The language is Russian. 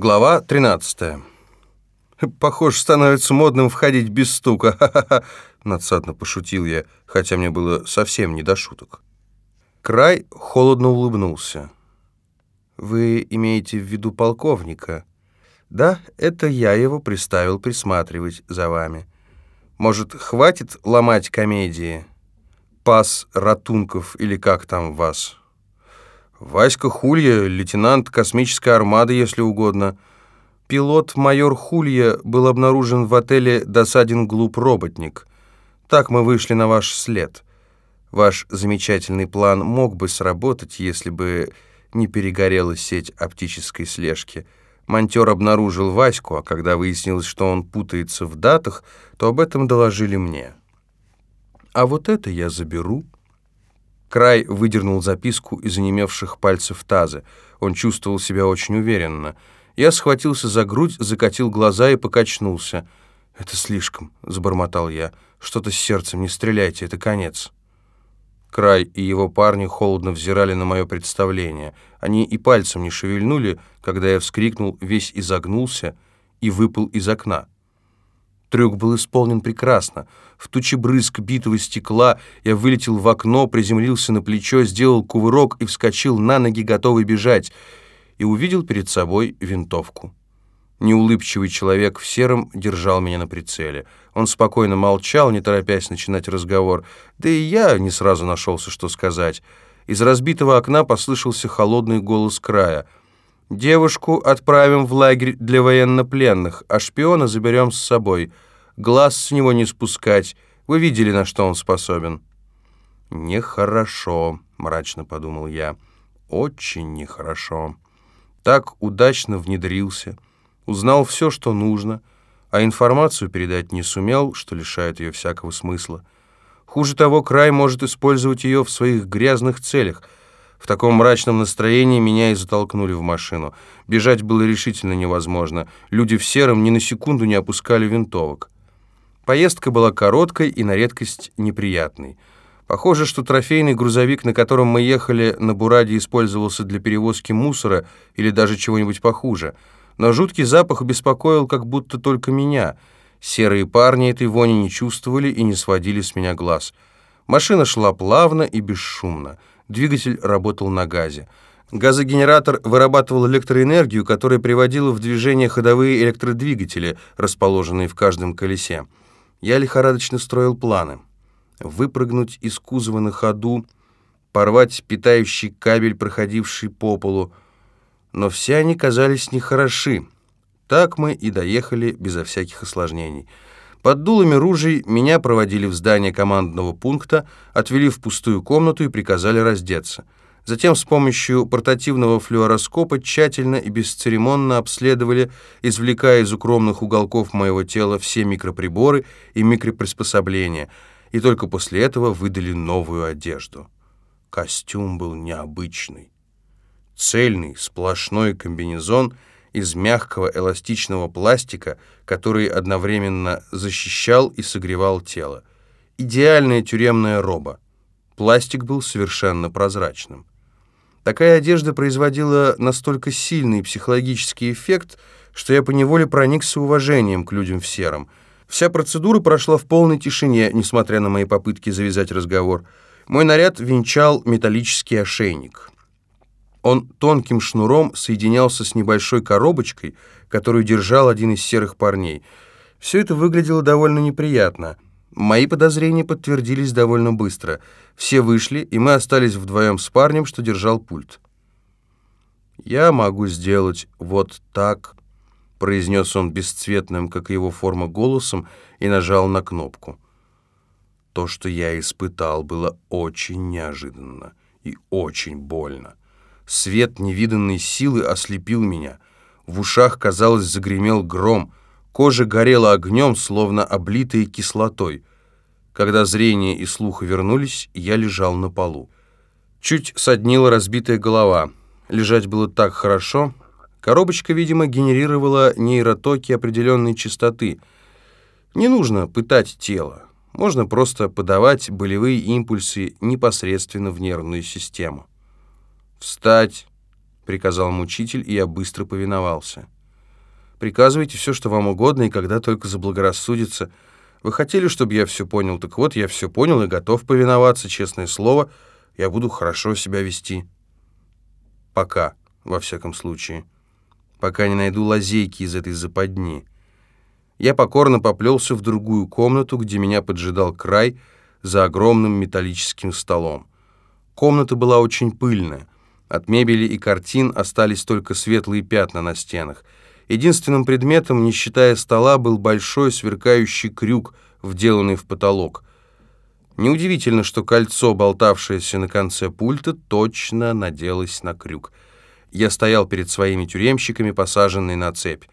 Глава 13. «Похоже, становится модным входить без стука, ха-ха-ха!» Надсадно пошутил я, хотя мне было совсем не до шуток. Край холодно улыбнулся. «Вы имеете в виду полковника?» «Да, это я его приставил присматривать за вами. Может, хватит ломать комедии? Пас Ратунков или как там вас?» Васька Хулья, лейтенант космической армады, если угодно. Пилот майор Хулья был обнаружен в отеле «Досаден глуп роботник». Так мы вышли на ваш след. Ваш замечательный план мог бы сработать, если бы не перегорела сеть оптической слежки. Монтер обнаружил Ваську, а когда выяснилось, что он путается в датах, то об этом доложили мне. А вот это я заберу. Край выдернул записку из онемевших пальцев таза. Он чувствовал себя очень уверенно. Я схватился за грудь, закатил глаза и покачнулся. «Это слишком», — забормотал я. «Что-то с сердцем, не стреляйте, это конец». Край и его парни холодно взирали на мое представление. Они и пальцем не шевельнули, когда я вскрикнул, весь изогнулся и выпал из окна. Трюк был исполнен прекрасно. В туче брызг битого стекла я вылетел в окно, приземлился на плечо, сделал кувырок и вскочил на ноги, готовый бежать, и увидел перед собой винтовку. Неулыбчивый человек в сером держал меня на прицеле. Он спокойно молчал, не торопясь начинать разговор, да и я не сразу нашелся, что сказать. Из разбитого окна послышался холодный голос края — Девушку отправим в лагерь для военнопленных, а шпиона заберем с собой. Глаз с него не спускать. Вы видели, на что он способен?» «Нехорошо», — мрачно подумал я. «Очень нехорошо. Так удачно внедрился, узнал все, что нужно, а информацию передать не сумел, что лишает ее всякого смысла. Хуже того, край может использовать ее в своих грязных целях — в таком мрачном настроении меня и затолкнули в машину. Бежать было решительно невозможно. Люди в сером ни на секунду не опускали винтовок. Поездка была короткой и на редкость неприятной. Похоже, что трофейный грузовик, на котором мы ехали, на Бураде использовался для перевозки мусора или даже чего-нибудь похуже. Но жуткий запах беспокоил как будто только меня. Серые парни этой вони не чувствовали и не сводили с меня глаз. Машина шла плавно и бесшумно. Двигатель работал на газе. Газогенератор вырабатывал электроэнергию, которая приводила в движение ходовые электродвигатели, расположенные в каждом колесе. Я лихорадочно строил планы. Выпрыгнуть из кузова на ходу, порвать питающий кабель, проходивший по полу. Но все они казались нехороши. Так мы и доехали безо всяких осложнений. Под дулами ружей меня проводили в здание командного пункта, отвели в пустую комнату и приказали раздеться. Затем с помощью портативного флюороскопа тщательно и бесцеремонно обследовали, извлекая из укромных уголков моего тела все микроприборы и микроприспособления, и только после этого выдали новую одежду. Костюм был необычный. Цельный, сплошной комбинезон — из мягкого эластичного пластика, который одновременно защищал и согревал тело. Идеальная тюремная роба. Пластик был совершенно прозрачным. Такая одежда производила настолько сильный психологический эффект, что я поневоле проникся уважением к людям в сером. Вся процедура прошла в полной тишине, несмотря на мои попытки завязать разговор. Мой наряд венчал металлический ошейник. Он тонким шнуром соединялся с небольшой коробочкой, которую держал один из серых парней. Все это выглядело довольно неприятно. Мои подозрения подтвердились довольно быстро. Все вышли, и мы остались вдвоем с парнем, что держал пульт. «Я могу сделать вот так», — произнес он бесцветным, как его форма, голосом, и нажал на кнопку. То, что я испытал, было очень неожиданно и очень больно. Свет невиданной силы ослепил меня. В ушах, казалось, загремел гром. Кожа горела огнем, словно облитая кислотой. Когда зрение и слух вернулись, я лежал на полу. Чуть соднила разбитая голова. Лежать было так хорошо. Коробочка, видимо, генерировала нейротоки определенной частоты. Не нужно пытать тело. Можно просто подавать болевые импульсы непосредственно в нервную систему. «Встать!» — приказал мучитель, и я быстро повиновался. Приказывайте все, что вам угодно, и когда только заблагорассудится. Вы хотели, чтобы я все понял? Так вот, я все понял и готов повиноваться, честное слово. Я буду хорошо себя вести. Пока, во всяком случае. Пока не найду лазейки из этой западни. Я покорно поплелся в другую комнату, где меня поджидал край за огромным металлическим столом. Комната была очень пыльная. От мебели и картин остались только светлые пятна на стенах. Единственным предметом, не считая стола, был большой сверкающий крюк, вделанный в потолок. Неудивительно, что кольцо, болтавшееся на конце пульта, точно наделось на крюк. Я стоял перед своими тюремщиками, посаженный на цепь.